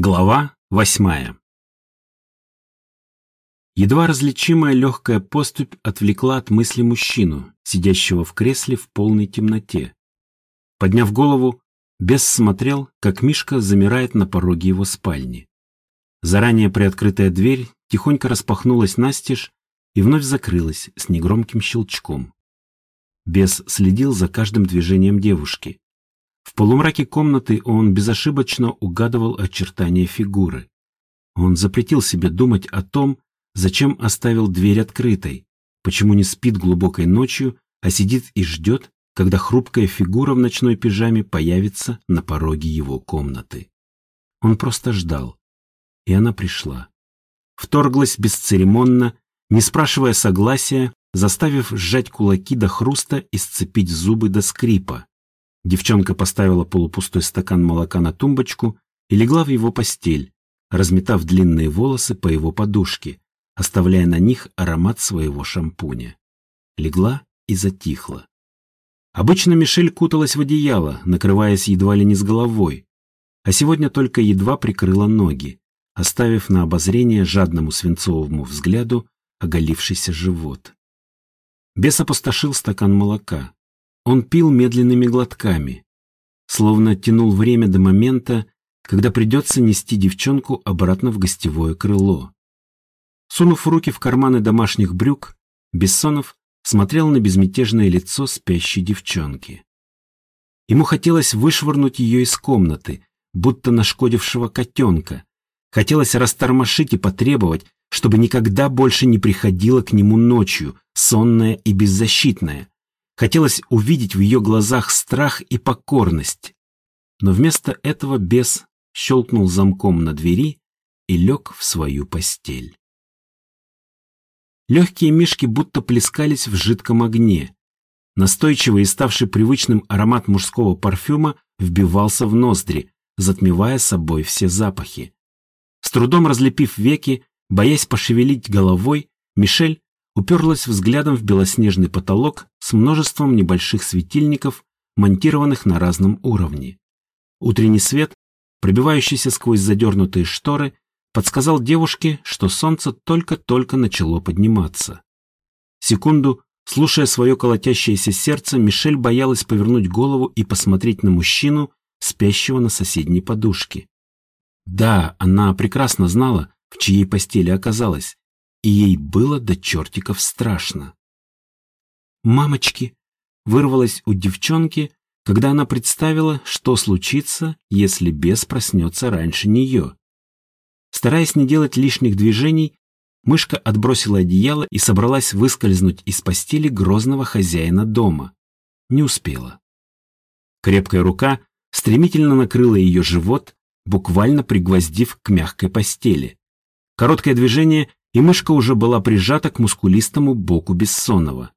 Глава восьмая Едва различимая легкая поступь отвлекла от мысли мужчину, сидящего в кресле в полной темноте. Подняв голову, бес смотрел, как Мишка замирает на пороге его спальни. Заранее приоткрытая дверь тихонько распахнулась настежь и вновь закрылась с негромким щелчком. Бес следил за каждым движением девушки. В полумраке комнаты он безошибочно угадывал очертания фигуры. Он запретил себе думать о том, зачем оставил дверь открытой, почему не спит глубокой ночью, а сидит и ждет, когда хрупкая фигура в ночной пижаме появится на пороге его комнаты. Он просто ждал, и она пришла. Вторглась бесцеремонно, не спрашивая согласия, заставив сжать кулаки до хруста и сцепить зубы до скрипа. Девчонка поставила полупустой стакан молока на тумбочку и легла в его постель, разметав длинные волосы по его подушке, оставляя на них аромат своего шампуня. Легла и затихла. Обычно Мишель куталась в одеяло, накрываясь едва ли не с головой, а сегодня только едва прикрыла ноги, оставив на обозрение жадному свинцовому взгляду оголившийся живот. Бес опустошил стакан молока. Он пил медленными глотками, словно тянул время до момента, когда придется нести девчонку обратно в гостевое крыло. Сунув руки в карманы домашних брюк, Бессонов смотрел на безмятежное лицо спящей девчонки. Ему хотелось вышвырнуть ее из комнаты, будто нашкодившего котенка. Хотелось растормошить и потребовать, чтобы никогда больше не приходила к нему ночью, сонная и беззащитная, Хотелось увидеть в ее глазах страх и покорность. Но вместо этого бес щелкнул замком на двери и лег в свою постель. Легкие мишки будто плескались в жидком огне. Настойчивый и ставший привычным аромат мужского парфюма вбивался в ноздри, затмевая собой все запахи. С трудом разлепив веки, боясь пошевелить головой, Мишель уперлась взглядом в белоснежный потолок с множеством небольших светильников, монтированных на разном уровне. Утренний свет, пробивающийся сквозь задернутые шторы, подсказал девушке, что солнце только-только начало подниматься. Секунду, слушая свое колотящееся сердце, Мишель боялась повернуть голову и посмотреть на мужчину, спящего на соседней подушке. Да, она прекрасно знала, в чьей постели оказалась, и ей было до чертиков страшно. «Мамочки!» вырвалась у девчонки, когда она представила, что случится, если бес проснется раньше нее. Стараясь не делать лишних движений, мышка отбросила одеяло и собралась выскользнуть из постели грозного хозяина дома. Не успела. Крепкая рука стремительно накрыла ее живот, буквально пригвоздив к мягкой постели. Короткое движение, и мышка уже была прижата к мускулистому боку Бессонова.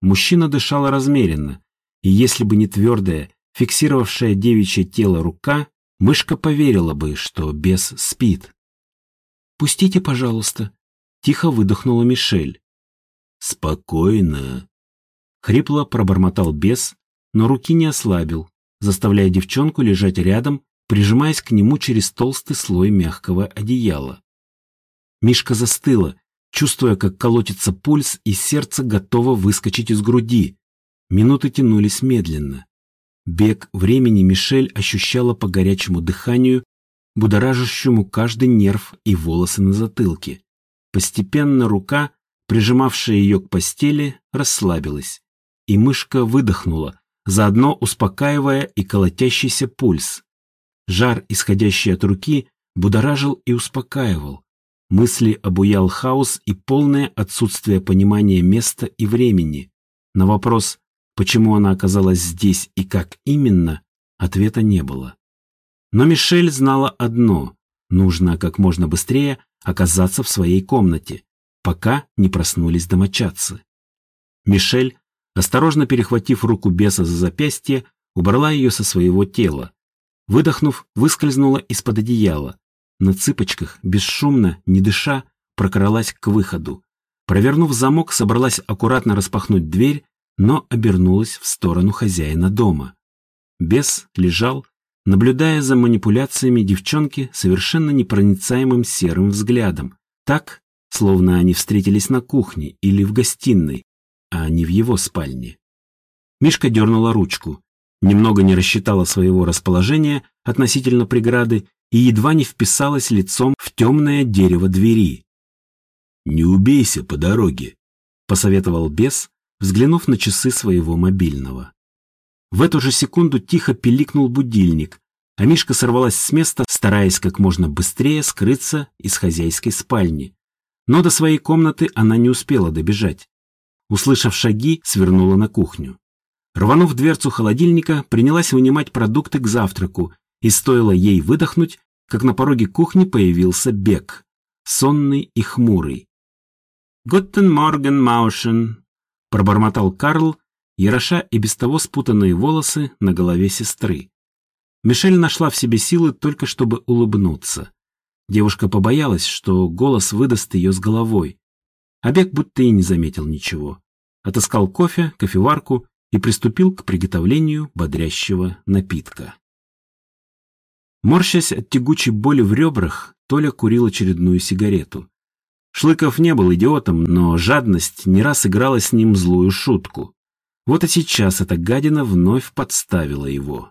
Мужчина дышал размеренно, и если бы не твердая, фиксировавшая девичье тело рука, мышка поверила бы, что бес спит. «Пустите, пожалуйста», — тихо выдохнула Мишель. «Спокойно», — хрипло пробормотал бес, но руки не ослабил, заставляя девчонку лежать рядом, прижимаясь к нему через толстый слой мягкого одеяла. Мишка застыла, чувствуя, как колотится пульс, и сердце готово выскочить из груди. Минуты тянулись медленно. Бег времени Мишель ощущала по горячему дыханию, будоражащему каждый нерв и волосы на затылке. Постепенно рука, прижимавшая ее к постели, расслабилась, и мышка выдохнула, заодно успокаивая и колотящийся пульс. Жар, исходящий от руки, будоражил и успокаивал. Мысли обуял хаос и полное отсутствие понимания места и времени. На вопрос, почему она оказалась здесь и как именно, ответа не было. Но Мишель знала одно – нужно как можно быстрее оказаться в своей комнате, пока не проснулись домочадцы. Мишель, осторожно перехватив руку беса за запястье, убрала ее со своего тела. Выдохнув, выскользнула из-под одеяла, на цыпочках, бесшумно, не дыша, прокралась к выходу. Провернув замок, собралась аккуратно распахнуть дверь, но обернулась в сторону хозяина дома. Бес лежал, наблюдая за манипуляциями девчонки совершенно непроницаемым серым взглядом, так, словно они встретились на кухне или в гостиной, а не в его спальне. Мишка дернула ручку, немного не рассчитала своего расположения относительно преграды и едва не вписалась лицом в темное дерево двери. «Не убейся по дороге», — посоветовал бес, взглянув на часы своего мобильного. В эту же секунду тихо пиликнул будильник, а Мишка сорвалась с места, стараясь как можно быстрее скрыться из хозяйской спальни. Но до своей комнаты она не успела добежать. Услышав шаги, свернула на кухню. Рванув дверцу холодильника, принялась вынимать продукты к завтраку, и стоило ей выдохнуть, как на пороге кухни появился Бек, сонный и хмурый. «Гутен морген, Маушен», — пробормотал Карл, яроша и без того спутанные волосы на голове сестры. Мишель нашла в себе силы только чтобы улыбнуться. Девушка побоялась, что голос выдаст ее с головой. А Бек будто и не заметил ничего. Отыскал кофе, кофеварку и приступил к приготовлению бодрящего напитка. Морщась от тягучей боли в ребрах, Толя курил очередную сигарету. Шлыков не был идиотом, но жадность не раз играла с ним злую шутку. Вот и сейчас эта гадина вновь подставила его.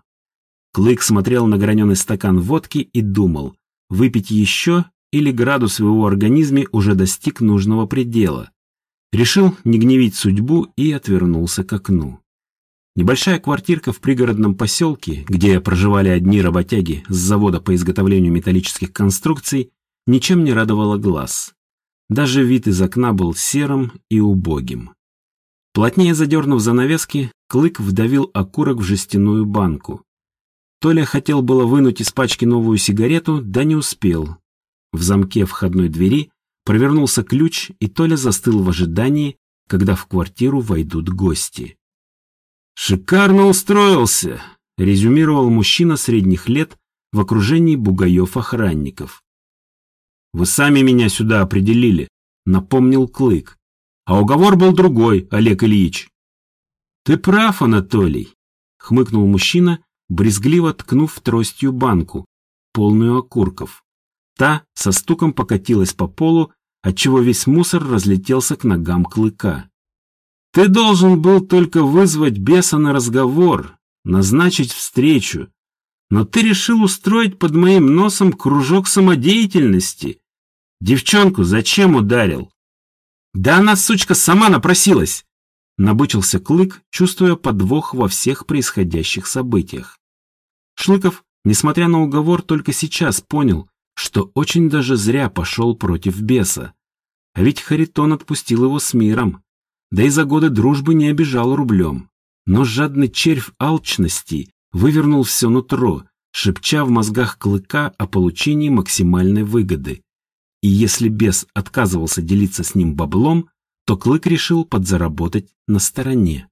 Клык смотрел на граненый стакан водки и думал, выпить еще или градус в его организме уже достиг нужного предела. Решил не гневить судьбу и отвернулся к окну. Небольшая квартирка в пригородном поселке, где проживали одни работяги с завода по изготовлению металлических конструкций, ничем не радовала глаз. Даже вид из окна был серым и убогим. Плотнее задернув занавески, Клык вдавил окурок в жестяную банку. Толя хотел было вынуть из пачки новую сигарету, да не успел. В замке входной двери провернулся ключ, и Толя застыл в ожидании, когда в квартиру войдут гости. «Шикарно устроился», — резюмировал мужчина средних лет в окружении бугаев-охранников. «Вы сами меня сюда определили», — напомнил Клык. «А уговор был другой, Олег Ильич». «Ты прав, Анатолий», — хмыкнул мужчина, брезгливо ткнув тростью банку, полную окурков. Та со стуком покатилась по полу, отчего весь мусор разлетелся к ногам Клыка. Ты должен был только вызвать беса на разговор, назначить встречу. Но ты решил устроить под моим носом кружок самодеятельности. Девчонку зачем ударил? Да она, сучка, сама напросилась. Набычился Клык, чувствуя подвох во всех происходящих событиях. Шлыков, несмотря на уговор, только сейчас понял, что очень даже зря пошел против беса. А ведь Харитон отпустил его с миром да и за годы дружбы не обижал рублем. Но жадный червь алчности вывернул все нутро, шепча в мозгах клыка о получении максимальной выгоды. И если бес отказывался делиться с ним баблом, то клык решил подзаработать на стороне.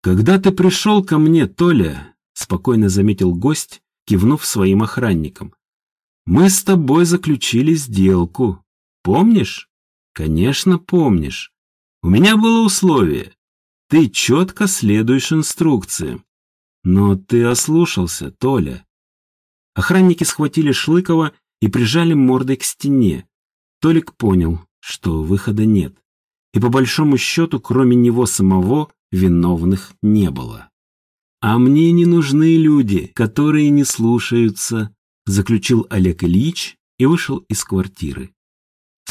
«Когда ты пришел ко мне, Толя», — спокойно заметил гость, кивнув своим охранникам, — «мы с тобой заключили сделку. Помнишь?» «Конечно, помнишь. У меня было условие. Ты четко следуешь инструкциям. Но ты ослушался, Толя. Охранники схватили Шлыкова и прижали мордой к стене. Толик понял, что выхода нет. И по большому счету, кроме него самого, виновных не было. «А мне не нужны люди, которые не слушаются», заключил Олег Ильич и вышел из квартиры.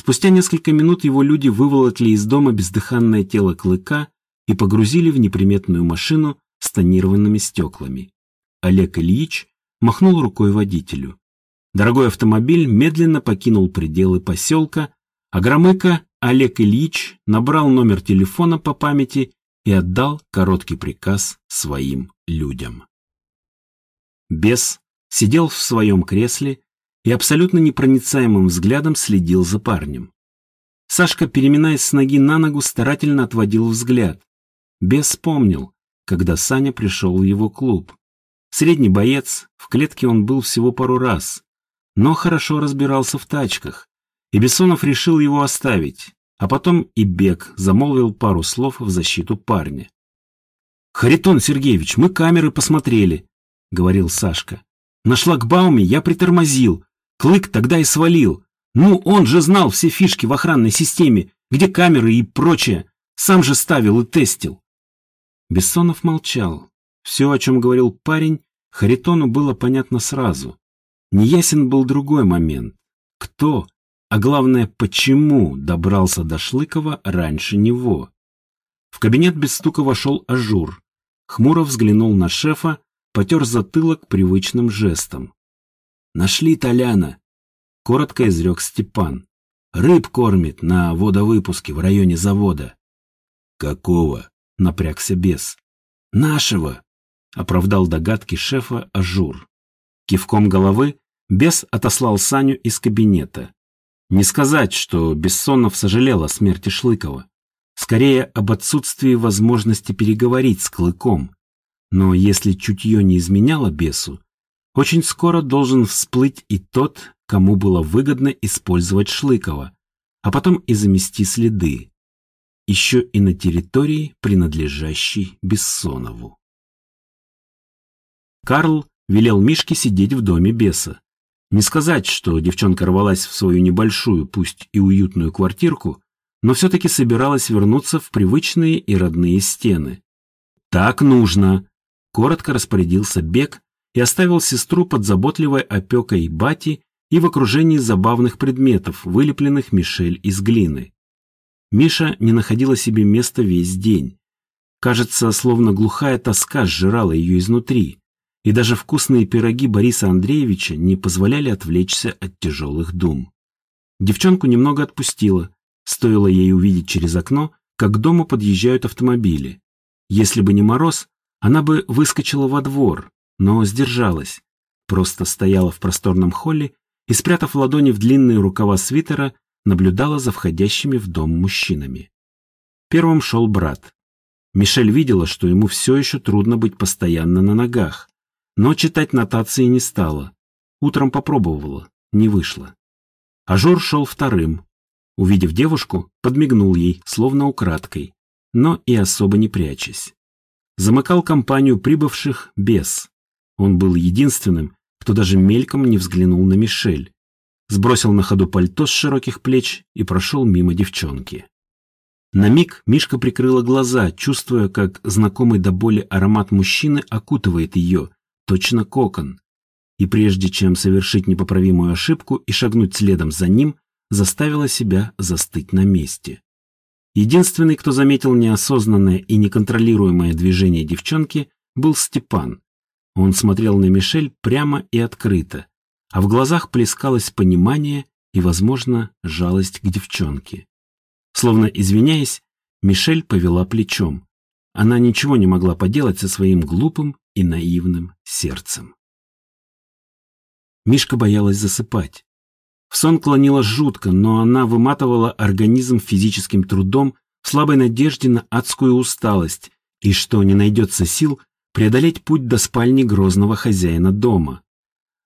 Спустя несколько минут его люди выволокли из дома бездыханное тело клыка и погрузили в неприметную машину с тонированными стеклами. Олег Ильич махнул рукой водителю. Дорогой автомобиль медленно покинул пределы поселка, а Громыко Олег Ильич набрал номер телефона по памяти и отдал короткий приказ своим людям. Бес сидел в своем кресле и абсолютно непроницаемым взглядом следил за парнем. Сашка, переминаясь с ноги на ногу, старательно отводил взгляд. Бес помнил, когда Саня пришел в его клуб. Средний боец, в клетке он был всего пару раз, но хорошо разбирался в тачках, и Бессонов решил его оставить, а потом и Бег замолвил пару слов в защиту парня. «Харитон Сергеевич, мы камеры посмотрели», — говорил Сашка. На шлагбауме я притормозил. Клык тогда и свалил. Ну, он же знал все фишки в охранной системе, где камеры и прочее. Сам же ставил и тестил. Бессонов молчал. Все, о чем говорил парень, Харитону было понятно сразу. Неясен был другой момент. Кто, а главное, почему добрался до Шлыкова раньше него? В кабинет без стука вошел Ажур. Хмуро взглянул на шефа, потер затылок привычным жестом. «Нашли Толяна!» — коротко изрек Степан. «Рыб кормит на водовыпуске в районе завода». «Какого?» — напрягся бес. «Нашего!» — оправдал догадки шефа Ажур. Кивком головы бес отослал Саню из кабинета. Не сказать, что Бессонов сожалел о смерти Шлыкова. Скорее, об отсутствии возможности переговорить с Клыком. Но если чутье не изменяло бесу, очень скоро должен всплыть и тот, кому было выгодно использовать Шлыкова, а потом и замести следы. Еще и на территории, принадлежащей Бессонову. Карл велел Мишке сидеть в доме беса. Не сказать, что девчонка рвалась в свою небольшую, пусть и уютную квартирку, но все-таки собиралась вернуться в привычные и родные стены. «Так нужно!» – коротко распорядился Бек и оставил сестру под заботливой опекой Бати и в окружении забавных предметов, вылепленных Мишель из глины. Миша не находила себе места весь день. Кажется, словно глухая тоска сжирала ее изнутри, и даже вкусные пироги Бориса Андреевича не позволяли отвлечься от тяжелых дум. Девчонку немного отпустила, Стоило ей увидеть через окно, как к дому подъезжают автомобили. Если бы не мороз, она бы выскочила во двор, но сдержалась. Просто стояла в просторном холле и, спрятав ладони в длинные рукава свитера, наблюдала за входящими в дом мужчинами. Первым шел брат. Мишель видела, что ему все еще трудно быть постоянно на ногах, но читать нотации не стала. Утром попробовала, не вышло. Ажур шел вторым, Увидев девушку, подмигнул ей, словно украдкой, но и особо не прячась. Замыкал компанию прибывших Бес. Он был единственным, кто даже мельком не взглянул на Мишель. Сбросил на ходу пальто с широких плеч и прошел мимо девчонки. На миг Мишка прикрыла глаза, чувствуя, как знакомый до боли аромат мужчины окутывает ее, точно кокон. И прежде чем совершить непоправимую ошибку и шагнуть следом за ним, заставила себя застыть на месте. Единственный, кто заметил неосознанное и неконтролируемое движение девчонки, был Степан. Он смотрел на Мишель прямо и открыто, а в глазах плескалось понимание и, возможно, жалость к девчонке. Словно извиняясь, Мишель повела плечом. Она ничего не могла поделать со своим глупым и наивным сердцем. Мишка боялась засыпать. В сон клонила жутко, но она выматывала организм физическим трудом слабой надежде на адскую усталость и, что не найдется сил, преодолеть путь до спальни грозного хозяина дома.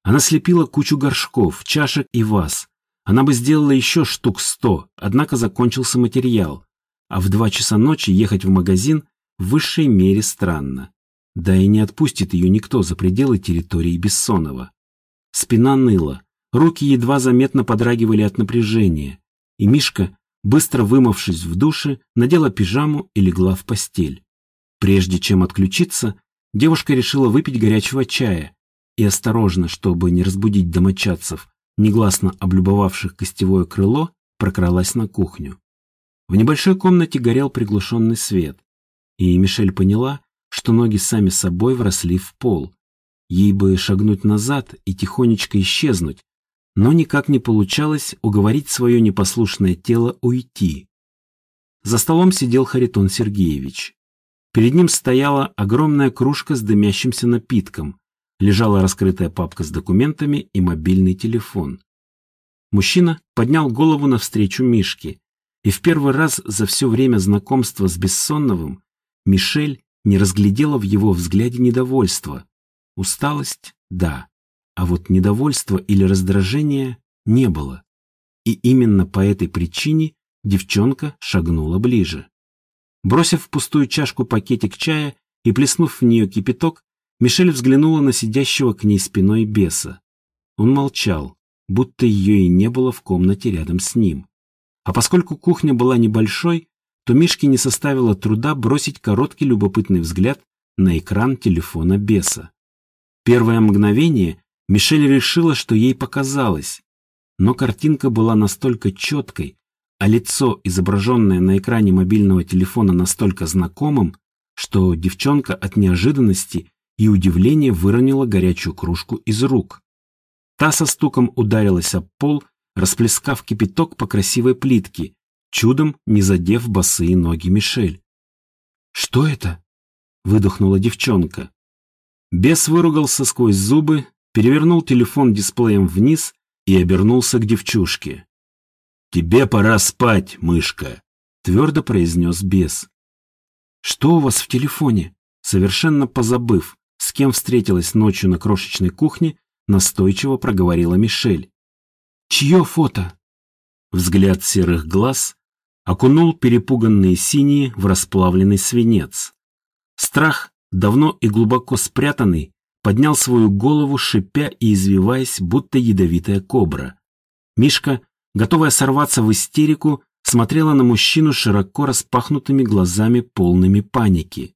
Она слепила кучу горшков, чашек и ваз. Она бы сделала еще штук сто, однако закончился материал. А в два часа ночи ехать в магазин в высшей мере странно. Да и не отпустит ее никто за пределы территории Бессонова. Спина ныла, Руки едва заметно подрагивали от напряжения, и Мишка, быстро вымывшись в душе, надела пижаму и легла в постель. Прежде чем отключиться, девушка решила выпить горячего чая и осторожно, чтобы не разбудить домочадцев, негласно облюбовавших гостевое крыло, прокралась на кухню. В небольшой комнате горел приглушенный свет, и Мишель поняла, что ноги сами собой вросли в пол. Ей бы шагнуть назад и тихонечко исчезнуть, но никак не получалось уговорить свое непослушное тело уйти. За столом сидел Харитон Сергеевич. Перед ним стояла огромная кружка с дымящимся напитком, лежала раскрытая папка с документами и мобильный телефон. Мужчина поднял голову навстречу Мишке, и в первый раз за все время знакомства с Бессонновым Мишель не разглядела в его взгляде недовольства. Усталость – да, а вот недовольства или раздражения не было. И именно по этой причине девчонка шагнула ближе. Бросив в пустую чашку пакетик чая и плеснув в нее кипяток, Мишель взглянула на сидящего к ней спиной беса. Он молчал, будто ее и не было в комнате рядом с ним. А поскольку кухня была небольшой, то Мишке не составило труда бросить короткий любопытный взгляд на экран телефона беса. Первое мгновение Мишель решила, что ей показалось, но картинка была настолько четкой, а лицо, изображенное на экране мобильного телефона, настолько знакомым, что девчонка от неожиданности и удивления выронила горячую кружку из рук. Та со стуком ударилась об пол, расплескав кипяток по красивой плитке, чудом не задев босые ноги Мишель. «Что это?» — выдохнула девчонка. Бес выругался сквозь зубы, перевернул телефон дисплеем вниз и обернулся к девчушке. «Тебе пора спать, мышка», — твердо произнес бес. «Что у вас в телефоне?» Совершенно позабыв, с кем встретилась ночью на крошечной кухне, настойчиво проговорила Мишель. «Чье фото?» Взгляд серых глаз окунул перепуганные синие в расплавленный свинец. Страх, давно и глубоко спрятанный, поднял свою голову, шипя и извиваясь, будто ядовитая кобра. Мишка, готовая сорваться в истерику, смотрела на мужчину широко распахнутыми глазами, полными паники.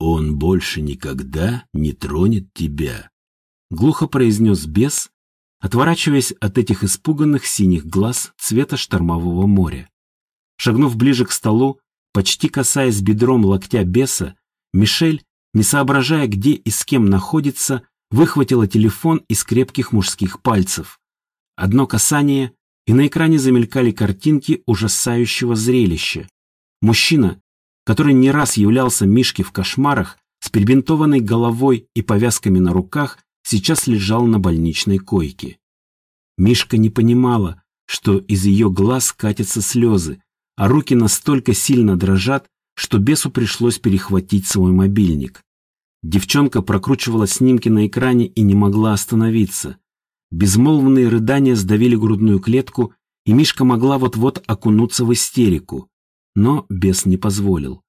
«Он больше никогда не тронет тебя», — глухо произнес бес, отворачиваясь от этих испуганных синих глаз цвета штормового моря. Шагнув ближе к столу, почти касаясь бедром локтя беса, Мишель не соображая, где и с кем находится, выхватила телефон из крепких мужских пальцев. Одно касание, и на экране замелькали картинки ужасающего зрелища. Мужчина, который не раз являлся Мишке в кошмарах, с перебинтованной головой и повязками на руках, сейчас лежал на больничной койке. Мишка не понимала, что из ее глаз катятся слезы, а руки настолько сильно дрожат, что бесу пришлось перехватить свой мобильник. Девчонка прокручивала снимки на экране и не могла остановиться. Безмолвные рыдания сдавили грудную клетку, и Мишка могла вот-вот окунуться в истерику. Но бес не позволил.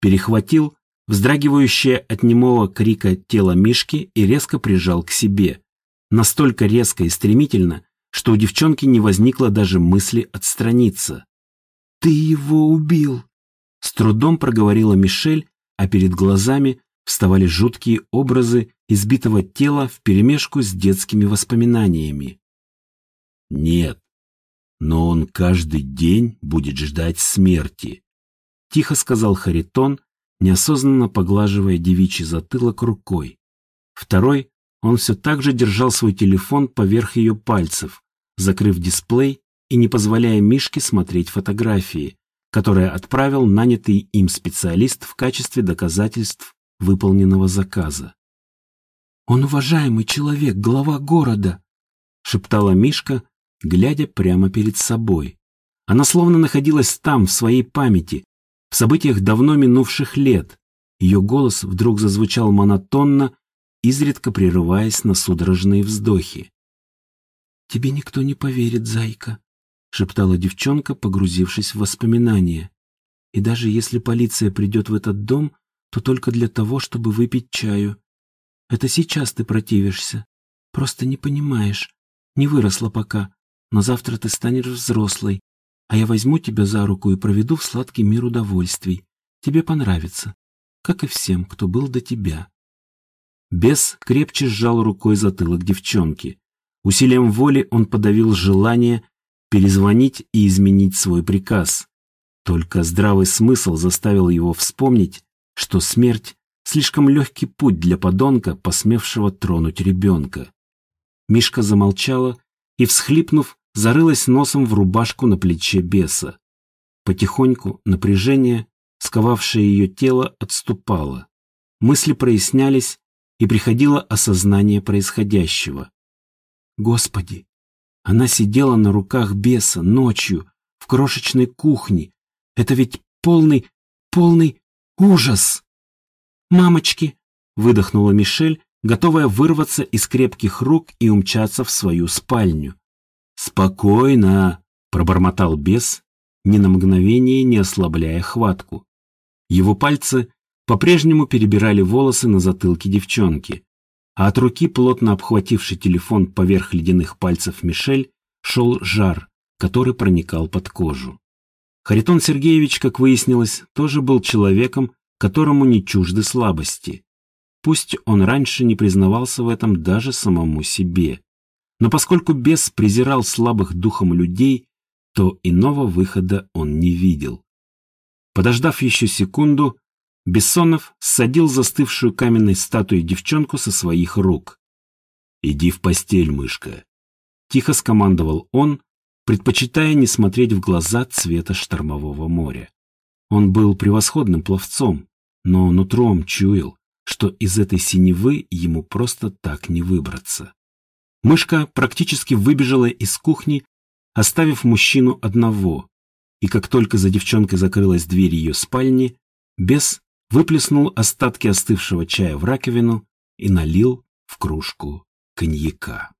Перехватил вздрагивающее от немого крика тело Мишки и резко прижал к себе. Настолько резко и стремительно, что у девчонки не возникло даже мысли отстраниться. «Ты его убил!» С трудом проговорила Мишель, а перед глазами вставали жуткие образы избитого тела вперемешку с детскими воспоминаниями. «Нет, но он каждый день будет ждать смерти», — тихо сказал Харитон, неосознанно поглаживая девичий затылок рукой. Второй, он все так же держал свой телефон поверх ее пальцев, закрыв дисплей и не позволяя Мишке смотреть фотографии, которые отправил нанятый им специалист в качестве доказательств выполненного заказа. «Он уважаемый человек, глава города», — шептала Мишка, глядя прямо перед собой. Она словно находилась там, в своей памяти, в событиях давно минувших лет. Ее голос вдруг зазвучал монотонно, изредка прерываясь на судорожные вздохи. «Тебе никто не поверит, зайка», шептала девчонка, погрузившись в воспоминания. И даже если полиция придет в этот дом, то только для того, чтобы выпить чаю. Это сейчас ты противишься. Просто не понимаешь. Не выросла пока, но завтра ты станешь взрослой, а я возьму тебя за руку и проведу в сладкий мир удовольствий. Тебе понравится, как и всем, кто был до тебя. Бес крепче сжал рукой затылок девчонки. Усилием воли он подавил желание перезвонить и изменить свой приказ. Только здравый смысл заставил его вспомнить, что смерть — слишком легкий путь для подонка, посмевшего тронуть ребенка. Мишка замолчала и, всхлипнув, зарылась носом в рубашку на плече беса. Потихоньку напряжение, сковавшее ее тело, отступало. Мысли прояснялись, и приходило осознание происходящего. Господи, она сидела на руках беса ночью в крошечной кухне. Это ведь полный, полный ужас. «Мамочки!» — выдохнула Мишель, готовая вырваться из крепких рук и умчаться в свою спальню. «Спокойно!» — пробормотал бес, ни на мгновение не ослабляя хватку. Его пальцы по-прежнему перебирали волосы на затылке девчонки, а от руки, плотно обхвативший телефон поверх ледяных пальцев Мишель, шел жар, который проникал под кожу. Харитон Сергеевич, как выяснилось, тоже был человеком, которому не чужды слабости. Пусть он раньше не признавался в этом даже самому себе. Но поскольку бес презирал слабых духом людей, то иного выхода он не видел. Подождав еще секунду, Бессонов ссадил застывшую каменной статуей девчонку со своих рук. «Иди в постель, мышка», — тихо скомандовал он, предпочитая не смотреть в глаза цвета штормового моря. Он был превосходным пловцом, но нутром чуял, что из этой синевы ему просто так не выбраться. Мышка практически выбежала из кухни, оставив мужчину одного, и как только за девчонкой закрылась дверь ее спальни, бес выплеснул остатки остывшего чая в раковину и налил в кружку коньяка.